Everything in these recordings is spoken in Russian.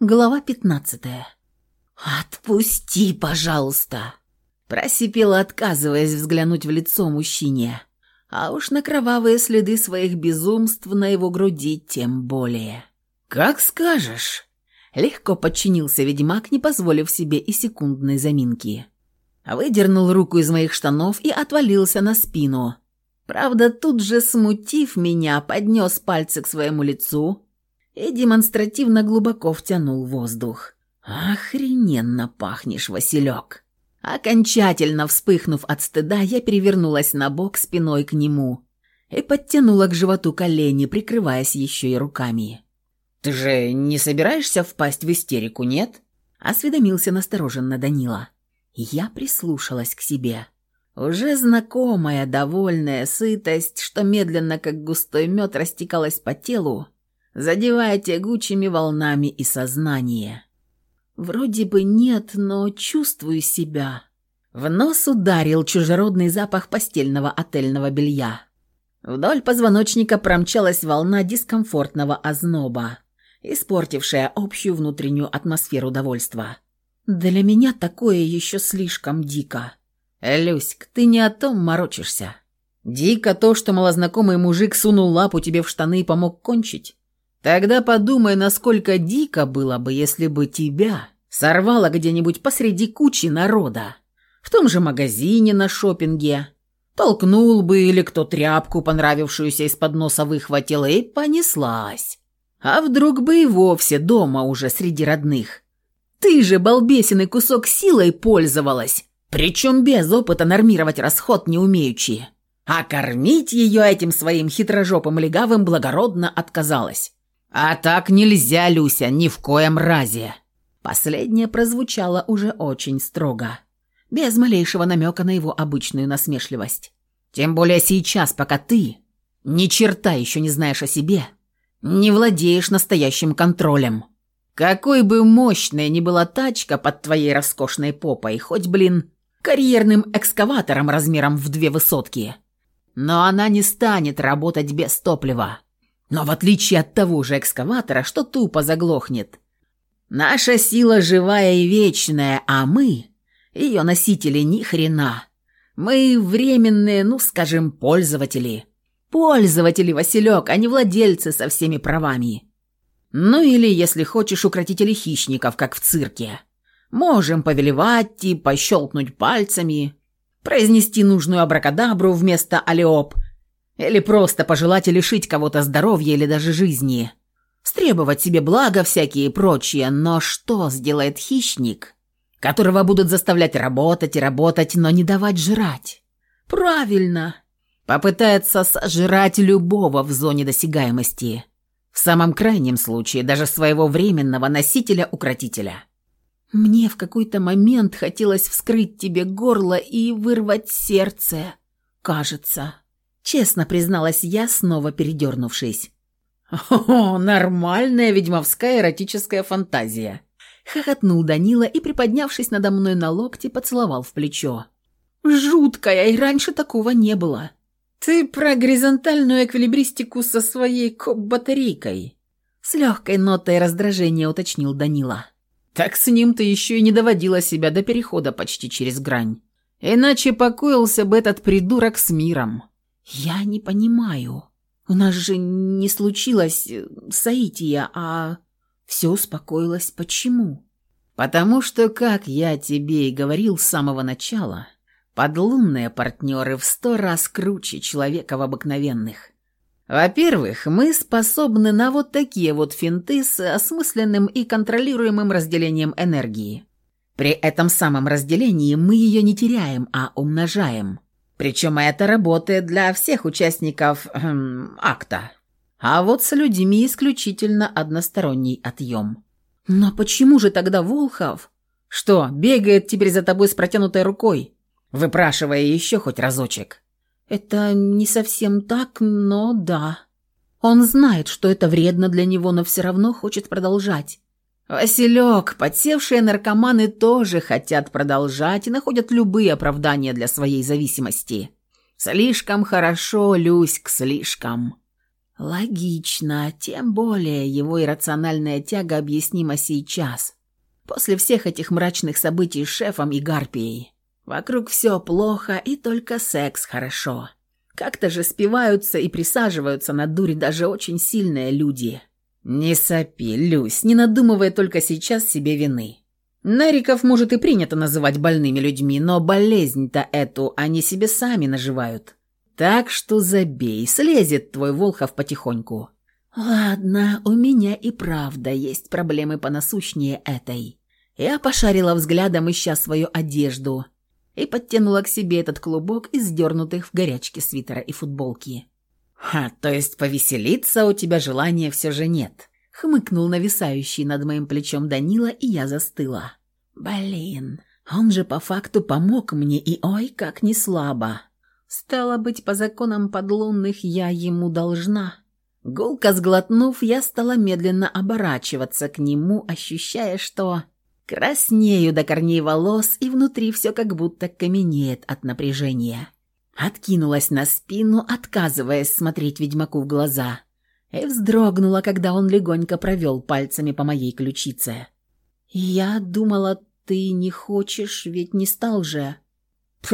Глава пятнадцатая. «Отпусти, пожалуйста!» Просипела, отказываясь взглянуть в лицо мужчине. А уж на кровавые следы своих безумств на его груди тем более. «Как скажешь!» Легко подчинился ведьмак, не позволив себе и секундной заминки. Выдернул руку из моих штанов и отвалился на спину. Правда, тут же, смутив меня, поднес пальцы к своему лицу и демонстративно глубоко втянул воздух. «Охрененно пахнешь, Василек!» Окончательно вспыхнув от стыда, я перевернулась на бок спиной к нему и подтянула к животу колени, прикрываясь еще и руками. «Ты же не собираешься впасть в истерику, нет?» — осведомился настороженно Данила. Я прислушалась к себе. Уже знакомая, довольная сытость, что медленно, как густой мед, растекалась по телу, задевая тягучими волнами и сознание. Вроде бы нет, но чувствую себя. В нос ударил чужеродный запах постельного отельного белья. Вдоль позвоночника промчалась волна дискомфортного озноба, испортившая общую внутреннюю атмосферу довольства. Для меня такое еще слишком дико. «Люськ, ты не о том морочишься. Дико то, что малознакомый мужик сунул лапу тебе в штаны и помог кончить. Тогда подумай, насколько дико было бы, если бы тебя сорвало где-нибудь посреди кучи народа. В том же магазине на шопинге. Толкнул бы или кто тряпку, понравившуюся из-под носа, выхватил и понеслась. А вдруг бы и вовсе дома уже среди родных. Ты же, балбесиный кусок силой пользовалась, причем без опыта нормировать расход не умеючи. А кормить ее этим своим хитрожопым легавым благородно отказалась. «А так нельзя, Люся, ни в коем разе!» Последнее прозвучало уже очень строго, без малейшего намека на его обычную насмешливость. «Тем более сейчас, пока ты ни черта еще не знаешь о себе, не владеешь настоящим контролем. Какой бы мощной ни была тачка под твоей роскошной попой, хоть, блин, карьерным экскаватором размером в две высотки, но она не станет работать без топлива. Но в отличие от того же экскаватора, что тупо заглохнет, наша сила живая и вечная, а мы, ее носители, ни хрена. Мы временные, ну, скажем, пользователи. Пользователи, Василек, а не владельцы со всеми правами. Ну или, если хочешь, укротители хищников, как в цирке. Можем повелевать и пощелкнуть пальцами, произнести нужную абракадабру вместо алиоп – или просто пожелать лишить кого-то здоровья или даже жизни. Стребовать себе блага всякие и прочее. Но что сделает хищник, которого будут заставлять работать и работать, но не давать жрать? Правильно. Попытается сожрать любого в зоне досягаемости. В самом крайнем случае даже своего временного носителя-укротителя. Мне в какой-то момент хотелось вскрыть тебе горло и вырвать сердце, кажется. Честно призналась я, снова передернувшись. «О, нормальная ведьмовская эротическая фантазия!» Хохотнул Данила и, приподнявшись надо мной на локте, поцеловал в плечо. «Жуткая, и раньше такого не было!» «Ты про горизонтальную эквилибристику со своей коп-батарейкой?» С легкой нотой раздражения уточнил Данила. «Так с ним ты еще и не доводила себя до перехода почти через грань. Иначе покоился бы этот придурок с миром». «Я не понимаю. У нас же не случилось э, соития, а все успокоилось. Почему?» «Потому что, как я тебе и говорил с самого начала, подлунные партнеры в сто раз круче человеков обыкновенных. Во-первых, мы способны на вот такие вот финты с осмысленным и контролируемым разделением энергии. При этом самом разделении мы ее не теряем, а умножаем». Причем это работает для всех участников эм, акта. А вот с людьми исключительно односторонний отъем. Но почему же тогда Волхов? Что, бегает теперь за тобой с протянутой рукой, выпрашивая еще хоть разочек? Это не совсем так, но да. Он знает, что это вредно для него, но все равно хочет продолжать. «Василек, подсевшие наркоманы тоже хотят продолжать и находят любые оправдания для своей зависимости. Слишком хорошо, Люськ, слишком». Логично, тем более его иррациональная тяга объяснима сейчас. После всех этих мрачных событий с шефом и гарпией. Вокруг все плохо, и только секс хорошо. Как-то же спиваются и присаживаются на дури даже очень сильные люди. Не сопи, Люсь, не надумывая только сейчас себе вины. Нариков, может, и принято называть больными людьми, но болезнь-то эту они себе сами наживают. Так что забей, слезет твой Волхов потихоньку. Ладно, у меня и правда есть проблемы понасущнее этой. Я пошарила взглядом, ища свою одежду – и подтянула к себе этот клубок из дернутых в горячке свитера и футболки. «Ха, то есть повеселиться у тебя желания все же нет?» Хмыкнул нависающий над моим плечом Данила, и я застыла. «Блин, он же по факту помог мне, и ой, как не слабо!» Стало быть, по законам подлунных я ему должна. Гулко сглотнув, я стала медленно оборачиваться к нему, ощущая, что Краснею до корней волос, и внутри все как будто каменеет от напряжения. Откинулась на спину, отказываясь смотреть ведьмаку в глаза, и вздрогнула, когда он легонько провел пальцами по моей ключице. «Я думала, ты не хочешь, ведь не стал же...»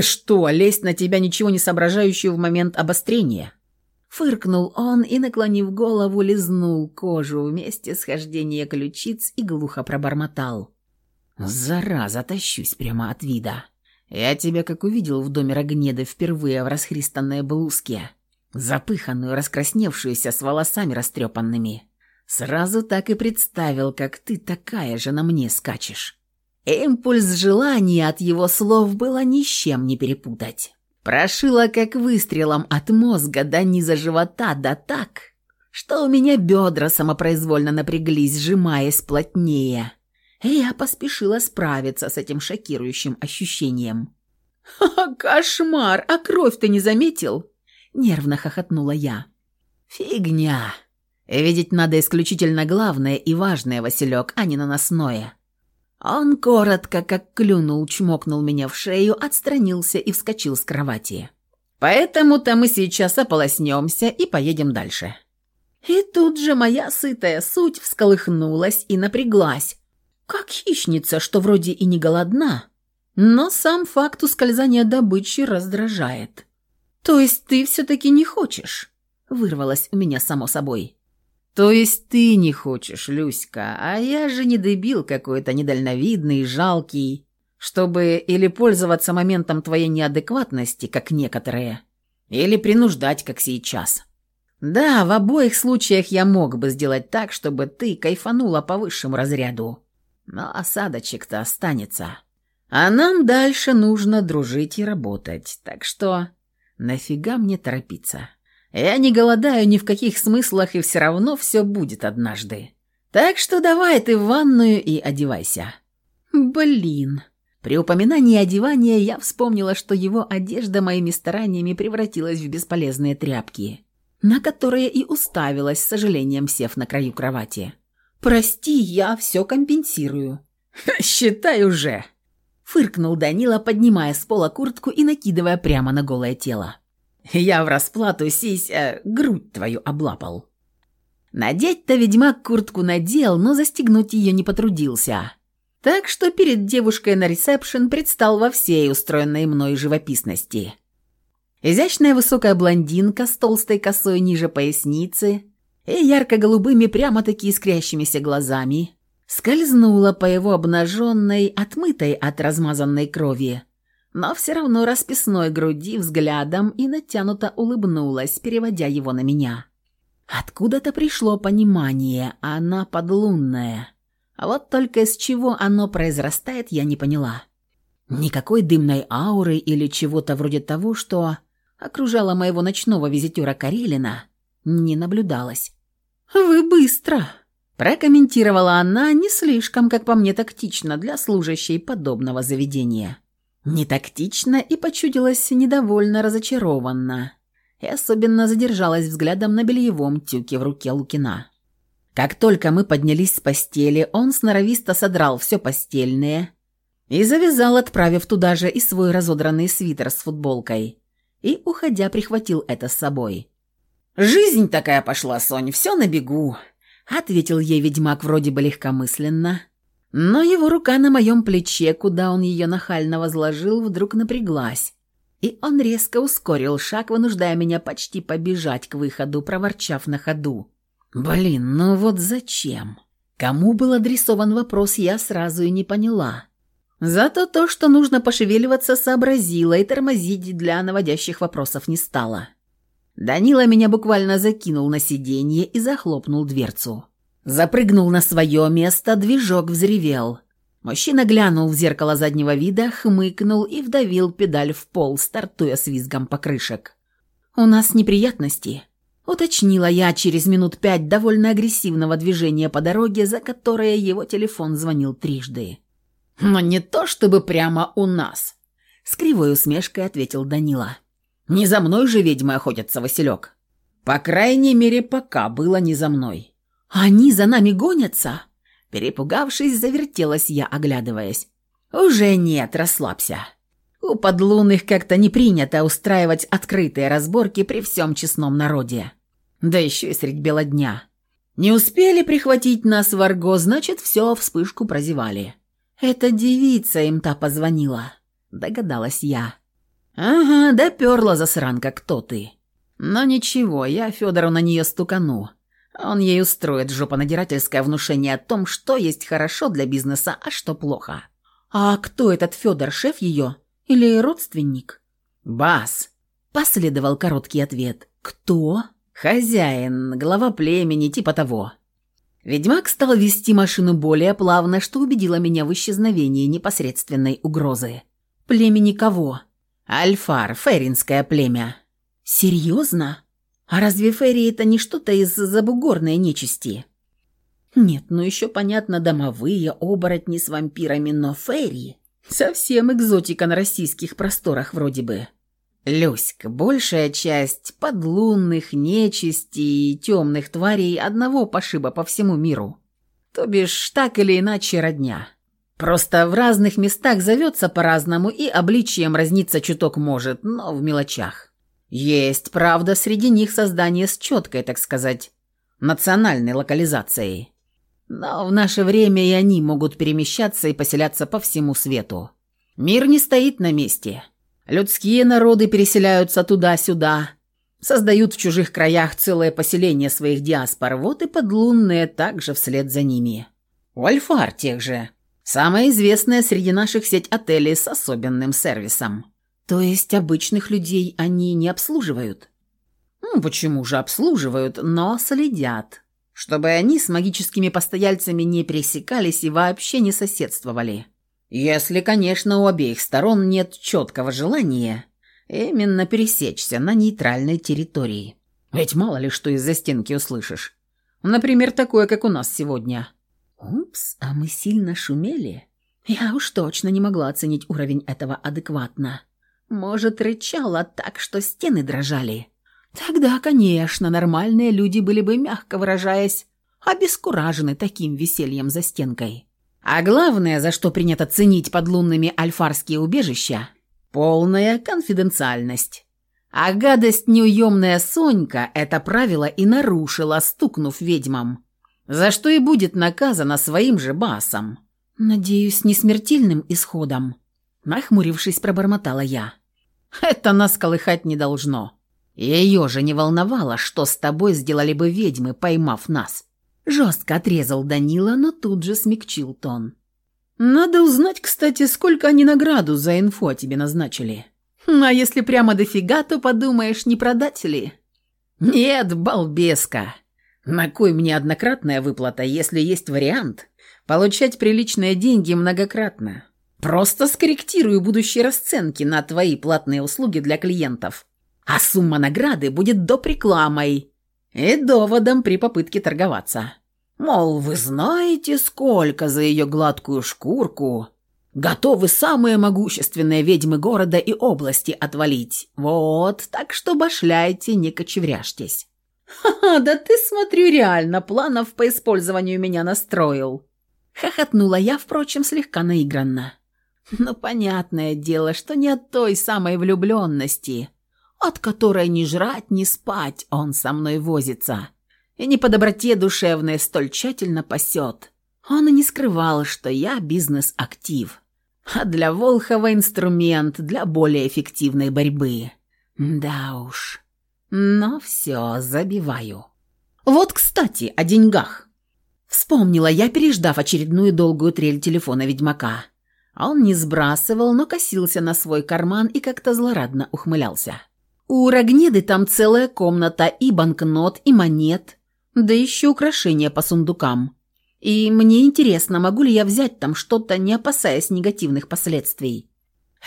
«Что, лезть на тебя ничего не соображающую в момент обострения?» Фыркнул он и, наклонив голову, лизнул кожу вместе с хождения ключиц и глухо пробормотал. Зараза, тащусь прямо от вида. Я тебя как увидел в доме Рогнеды впервые в расхристанной блузке, запыханную, раскрасневшуюся, с волосами растрепанными. Сразу так и представил, как ты такая же на мне скачешь. Импульс желания от его слов было ни с чем не перепутать. Прошила как выстрелом от мозга до низа живота, да так, что у меня бедра самопроизвольно напряглись, сжимаясь плотнее я поспешила справиться с этим шокирующим ощущением. «Ха, кошмар! А кровь ты не заметил?» Нервно хохотнула я. «Фигня! Видеть надо исключительно главное и важное, Василек, а не наносное». Он коротко, как клюнул, чмокнул меня в шею, отстранился и вскочил с кровати. «Поэтому-то мы сейчас ополоснемся и поедем дальше». И тут же моя сытая суть всколыхнулась и напряглась, как хищница, что вроде и не голодна, но сам факт ускользания добычи раздражает. «То есть ты все-таки не хочешь?» – вырвалось у меня само собой. «То есть ты не хочешь, Люська, а я же не дебил какой-то недальновидный, жалкий, чтобы или пользоваться моментом твоей неадекватности, как некоторые, или принуждать, как сейчас. Да, в обоих случаях я мог бы сделать так, чтобы ты кайфанула по высшему разряду но осадочек-то останется. А нам дальше нужно дружить и работать, так что нафига мне торопиться? Я не голодаю ни в каких смыслах, и все равно все будет однажды. Так что давай ты в ванную и одевайся». «Блин». При упоминании одевания я вспомнила, что его одежда моими стараниями превратилась в бесполезные тряпки, на которые и уставилась, с сожалением сев на краю кровати. «Прости, я все компенсирую». «Считай уже!» Фыркнул Данила, поднимая с пола куртку и накидывая прямо на голое тело. «Я в расплату сись, э, грудь твою облапал». Надеть-то ведьмак куртку надел, но застегнуть ее не потрудился. Так что перед девушкой на ресепшн предстал во всей устроенной мной живописности. Изящная высокая блондинка с толстой косой ниже поясницы, и ярко-голубыми прямо-таки искрящимися глазами скользнула по его обнаженной, отмытой от размазанной крови, но все равно расписной груди взглядом и натянуто улыбнулась, переводя его на меня. Откуда-то пришло понимание, она подлунная. А вот только из чего оно произрастает, я не поняла. Никакой дымной ауры или чего-то вроде того, что окружало моего ночного визитера Карелина, не наблюдалось. «Вы быстро!» – прокомментировала она не слишком, как по мне, тактично для служащей подобного заведения. Не тактично и почудилась недовольно разочарованно. И особенно задержалась взглядом на бельевом тюке в руке Лукина. Как только мы поднялись с постели, он сноровисто содрал все постельное и завязал, отправив туда же и свой разодранный свитер с футболкой, и, уходя, прихватил это с собой. «Жизнь такая пошла, Сонь, все на бегу», — ответил ей ведьмак вроде бы легкомысленно. Но его рука на моем плече, куда он ее нахально возложил, вдруг напряглась. И он резко ускорил шаг, вынуждая меня почти побежать к выходу, проворчав на ходу. «Блин, ну вот зачем?» Кому был адресован вопрос, я сразу и не поняла. Зато то, что нужно пошевеливаться, сообразила и тормозить для наводящих вопросов не стала. Данила меня буквально закинул на сиденье и захлопнул дверцу. Запрыгнул на свое место, движок взревел. Мужчина глянул в зеркало заднего вида, хмыкнул и вдавил педаль в пол, стартуя с визгом покрышек. «У нас неприятности», — уточнила я через минут пять довольно агрессивного движения по дороге, за которое его телефон звонил трижды. «Но не то чтобы прямо у нас», — с кривой усмешкой ответил Данила. Не за мной же ведьмы охотятся, Василек. По крайней мере, пока было не за мной. Они за нами гонятся? Перепугавшись, завертелась я, оглядываясь. Уже нет, расслабься. У подлунных как-то не принято устраивать открытые разборки при всем честном народе. Да еще и средь бела дня. Не успели прихватить нас в Арго, значит, все, вспышку прозевали. Это девица им та позвонила, догадалась я. «Ага, доперла засранка, кто ты?» «Но ничего, я Федору на нее стукану. Он ей устроит жопонадирательское внушение о том, что есть хорошо для бизнеса, а что плохо». «А кто этот Федор, шеф ее? Или родственник?» «Бас», — последовал короткий ответ. «Кто?» «Хозяин, глава племени, типа того». Ведьмак стал вести машину более плавно, что убедило меня в исчезновении непосредственной угрозы. «Племени кого?» Альфар, феринское племя». «Серьезно? А разве ферри это не что-то из забугорной нечисти?» «Нет, ну еще понятно домовые, оборотни с вампирами, но ферри...» «Совсем экзотика на российских просторах вроде бы». «Люська, большая часть подлунных, нечисти и темных тварей одного пошиба по всему миру. То бишь, так или иначе, родня». Просто в разных местах зовется по-разному и обличием разниться чуток может, но в мелочах. Есть, правда, среди них создание с четкой, так сказать, национальной локализацией. Но в наше время и они могут перемещаться и поселяться по всему свету. Мир не стоит на месте. Людские народы переселяются туда-сюда, создают в чужих краях целое поселение своих диаспор, вот и подлунные также вслед за ними. У альфар тех же – Самая известная среди наших сеть отелей с особенным сервисом. То есть обычных людей они не обслуживают? Ну, почему же обслуживают, но следят, чтобы они с магическими постояльцами не пересекались и вообще не соседствовали. Если, конечно, у обеих сторон нет четкого желания именно пересечься на нейтральной территории. Ведь мало ли что из-за стенки услышишь. Например, такое, как у нас сегодня – Упс, а мы сильно шумели? Я уж точно не могла оценить уровень этого адекватно. Может, рычала так, что стены дрожали. Тогда, конечно, нормальные люди были бы, мягко выражаясь, обескуражены таким весельем за стенкой. А главное, за что принято ценить подлунными альфарские убежища – полная конфиденциальность. А гадость неуемная Сонька это правило и нарушила, стукнув ведьмам за что и будет наказана своим же басом. Надеюсь, не смертельным исходом. Нахмурившись, пробормотала я. Это нас колыхать не должно. Ее же не волновало, что с тобой сделали бы ведьмы, поймав нас. Жестко отрезал Данила, но тут же смягчил тон. Надо узнать, кстати, сколько они награду за инфо тебе назначили. А если прямо дофига, то подумаешь, не продать ли? Нет, балбеска. На кой мне однократная выплата, если есть вариант получать приличные деньги многократно? Просто скорректирую будущие расценки на твои платные услуги для клиентов. А сумма награды будет доп. рекламой и доводом при попытке торговаться. Мол, вы знаете, сколько за ее гладкую шкурку готовы самые могущественные ведьмы города и области отвалить. Вот, так что башляйте, не кочевряжьтесь. «Ха-ха, да ты, смотрю, реально планов по использованию меня настроил!» Хохотнула я, впрочем, слегка наигранно. «Ну, понятное дело, что не от той самой влюбленности. от которой ни жрать, ни спать он со мной возится. И не по доброте душевной столь тщательно пасет. Он и не скрывал, что я бизнес-актив. А для Волхова инструмент для более эффективной борьбы. Да уж. Но все, забиваю. Вот, кстати, о деньгах. Вспомнила я, переждав очередную долгую трель телефона ведьмака. Он не сбрасывал, но косился на свой карман и как-то злорадно ухмылялся. У Рогнеды там целая комната и банкнот, и монет, да еще украшения по сундукам. И мне интересно, могу ли я взять там что-то, не опасаясь негативных последствий.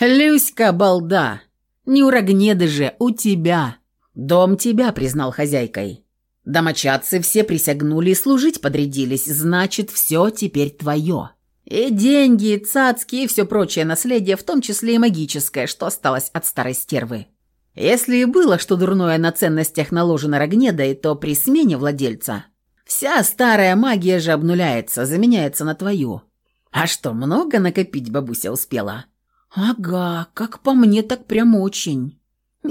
«Люська, балда! Не у Рогнеды же, у тебя! Дом тебя признал хозяйкой. Домочадцы все присягнули и служить подрядились, значит, все теперь твое. И деньги, и цацки, и все прочее наследие, в том числе и магическое, что осталось от старой стервы. Если и было что дурное на ценностях наложено Рогнедой, то при смене владельца Вся старая магия же обнуляется, заменяется на твою. А что, много накопить бабуся успела? Ага, как по мне, так прям очень.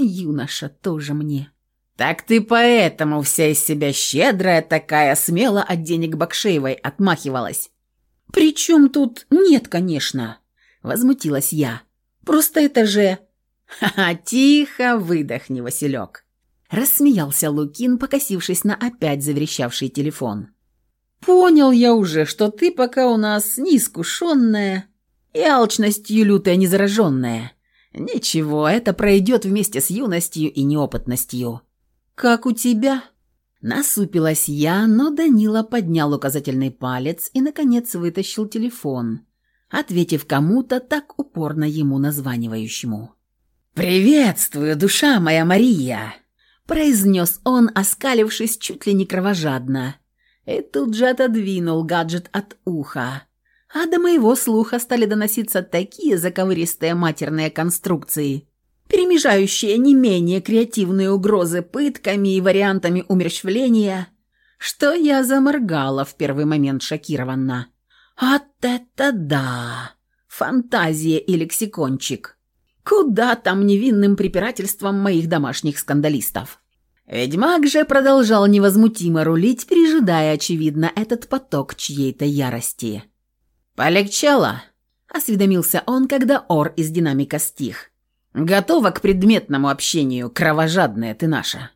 Юноша тоже мне. Так ты поэтому вся из себя щедрая такая, смело от денег Бакшеевой отмахивалась. Причем тут нет, конечно, возмутилась я. Просто это же... Ха-ха, тихо выдохни, Василек. Рассмеялся Лукин, покосившись на опять заверещавший телефон. «Понял я уже, что ты пока у нас неискушенная и алчностью лютая незараженная. Ничего, это пройдет вместе с юностью и неопытностью. Как у тебя?» Насупилась я, но Данила поднял указательный палец и, наконец, вытащил телефон, ответив кому-то так упорно ему названивающему. «Приветствую, душа моя Мария!» произнес он, оскалившись чуть ли не кровожадно. И тут же отодвинул гаджет от уха. А до моего слуха стали доноситься такие заковыристые матерные конструкции, перемежающие не менее креативные угрозы пытками и вариантами умерщвления, что я заморгала в первый момент шокированно. «Вот это да! Фантазия и лексикончик!» Куда там невинным препирательством моих домашних скандалистов? Ведьмак же продолжал невозмутимо рулить, пережидая, очевидно, этот поток чьей-то ярости. «Полегчало?» – осведомился он, когда ор из динамика стих. «Готова к предметному общению, кровожадная ты наша».